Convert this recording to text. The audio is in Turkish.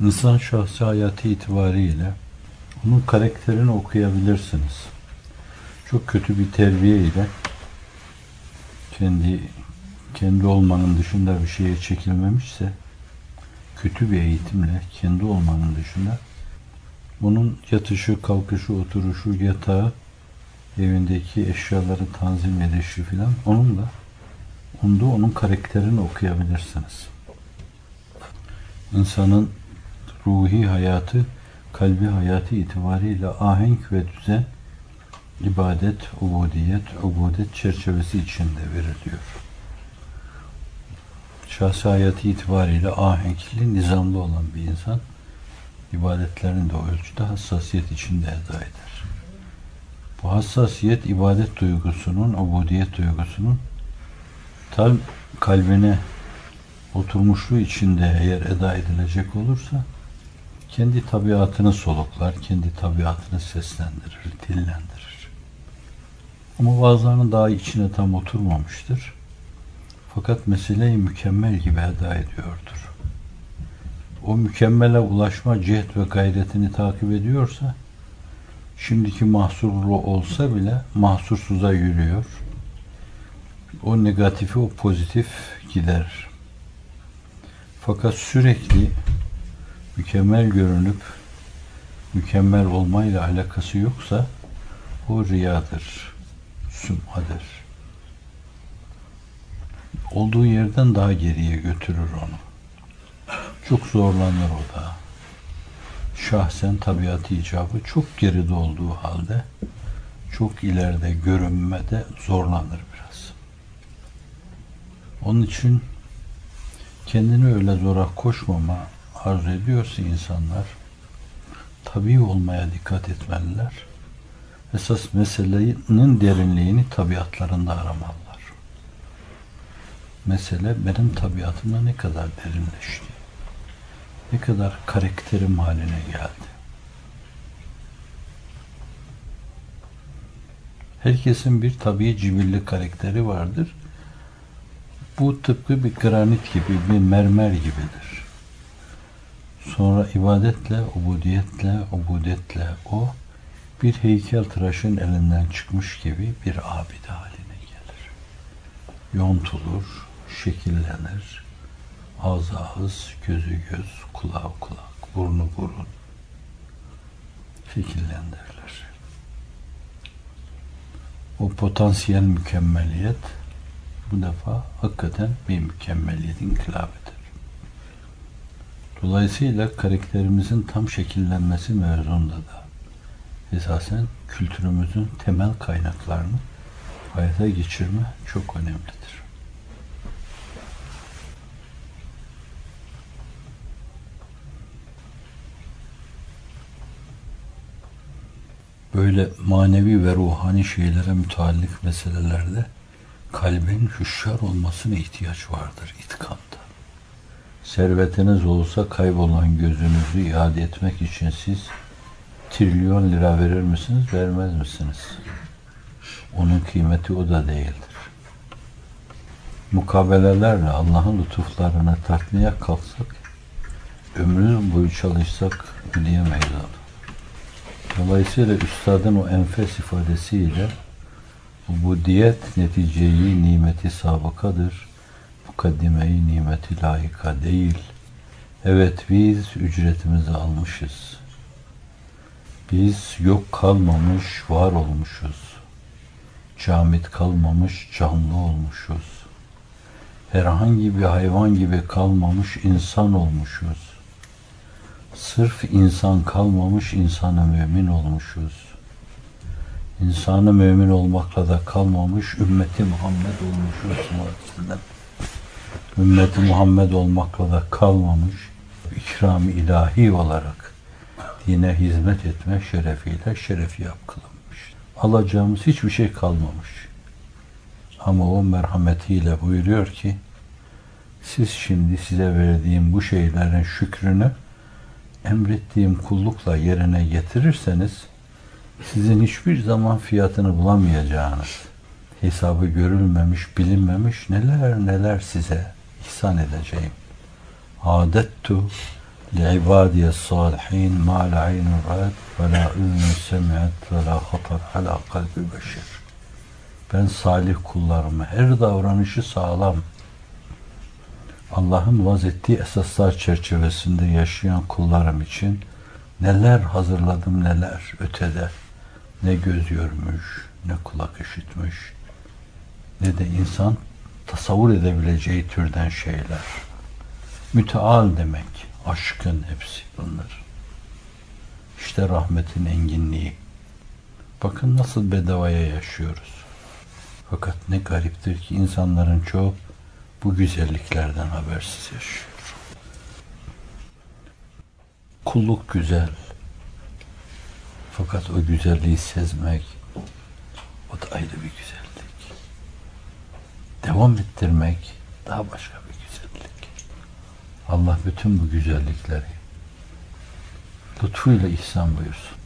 İnsan şahsi hayatı itibariyle onun karakterini okuyabilirsiniz. Çok kötü bir terbiye ile kendi kendi olmanın dışında bir şeye çekilmemişse kötü bir eğitimle kendi olmanın dışında bunun yatışı, kalkışı, oturuşu, yatağı, evindeki eşyaları tanzim edişi filan onunla onda onun karakterini okuyabilirsiniz. İnsanın ruhi hayatı, kalbi hayatı itibariyle ahenk ve düzen ibadet, ubudiyet, ubudet çerçevesi içinde veriliyor. Şahsi hayatı itibariyle ahenkli, nizamlı olan bir insan ibadetlerini de o ölçüde hassasiyet içinde eda eder. Bu hassasiyet ibadet duygusunun, ubudiyet duygusunun tam kalbine oturmuşluğu içinde eğer eda edilecek olursa kendi tabiatını soluklar, kendi tabiatını seslendirir, dillendirir. Ama bazılarının daha içine tam oturmamıştır. Fakat meseleyi mükemmel gibi eda ediyordur. O mükemmele ulaşma cihet ve gayretini takip ediyorsa, şimdiki mahsurlu olsa bile mahsursuza yürüyor. O negatifi, o pozitif gider. Fakat sürekli mükemmel görünüp mükemmel olmayla alakası yoksa o riyadır, sümhadır. Olduğu yerden daha geriye götürür onu. Çok zorlanır o da. Şahsen tabiatı icabı çok geride olduğu halde çok ileride görünmede zorlanır biraz. Onun için kendini öyle zora koşmama arzu ediyorsa insanlar tabi olmaya dikkat etmeliler. Esas meselenin derinliğini tabiatlarında aramalılar. Mesele benim tabiatımda ne kadar derinleşti. Ne kadar karakterim haline geldi. Herkesin bir tabii cibilli karakteri vardır. Bu tıpkı bir granit gibi, bir mermer gibidir. Sonra ibadetle, ubudiyetle, ubudetle o bir heykel tıraşın elinden çıkmış gibi bir abide haline gelir. Yontulur, şekillenir. Ağız ağız, gözü göz, kulağı kulak, burnu burun şekillendirilir. O potansiyel mükemmeliyet bu defa hakikaten bir mükemmeliyet inkılabıdır. Dolayısıyla karakterimizin tam şekillenmesi mevzunda da esasen kültürümüzün temel kaynaklarını hayata geçirme çok önemlidir. Böyle manevi ve ruhani şeylere müteallik meselelerde kalbin hüşyar olmasına ihtiyaç vardır itikanda. Servetiniz olsa kaybolan gözünüzü iade etmek için siz trilyon lira verir misiniz, vermez misiniz? Onun kıymeti o da değildir. Mukabelelerle Allah'ın lütuflarına tartmaya kalksak, ömrümüz boyu çalışsak ödeyemeyiz onu. Dolayısıyla üstadın o enfes ifadesiyle bu diyet neticeyi nimeti sabıkadır. Mukaddimeyi nimeti layıka değil. Evet biz ücretimizi almışız. Biz yok kalmamış var olmuşuz. Camit kalmamış canlı olmuşuz. Herhangi bir hayvan gibi kalmamış insan olmuşuz. Sırf insan kalmamış insanı mümin olmuşuz. İnsanı mümin olmakla da kalmamış ümmeti Muhammed olmuşuz muhakkiden. Ümmeti Muhammed olmakla da kalmamış ikram ilahi olarak dine hizmet etme şerefiyle şerefiyap kılınmış. Alacağımız hiçbir şey kalmamış. Ama o merhametiyle buyuruyor ki siz şimdi size verdiğim bu şeylerin şükrünü emrettiğim kullukla yerine getirirseniz sizin hiçbir zaman fiyatını bulamayacağınız hesabı görülmemiş, bilinmemiş neler neler size ihsan edeceğim. Adettu لعبادي الصالحين ما لا عين رأت ولا أذن سمعت ولا خطر على قلب بشر ben salih kullarımı her davranışı sağlam Allah'ın vaz ettiği esaslar çerçevesinde yaşayan kullarım için neler hazırladım neler ötede ne göz görmüş ne kulak işitmiş ne de insan tasavvur edebileceği türden şeyler müteal demek aşkın hepsi bunlar işte rahmetin enginliği bakın nasıl bedavaya yaşıyoruz fakat ne gariptir ki insanların çoğu bu güzelliklerden habersiz yaşıyor. Kulluk güzel. Fakat o güzelliği sezmek o da ayrı bir güzellik. Devam ettirmek daha başka bir güzellik. Allah bütün bu güzellikleri lütfuyla ihsan buyursun.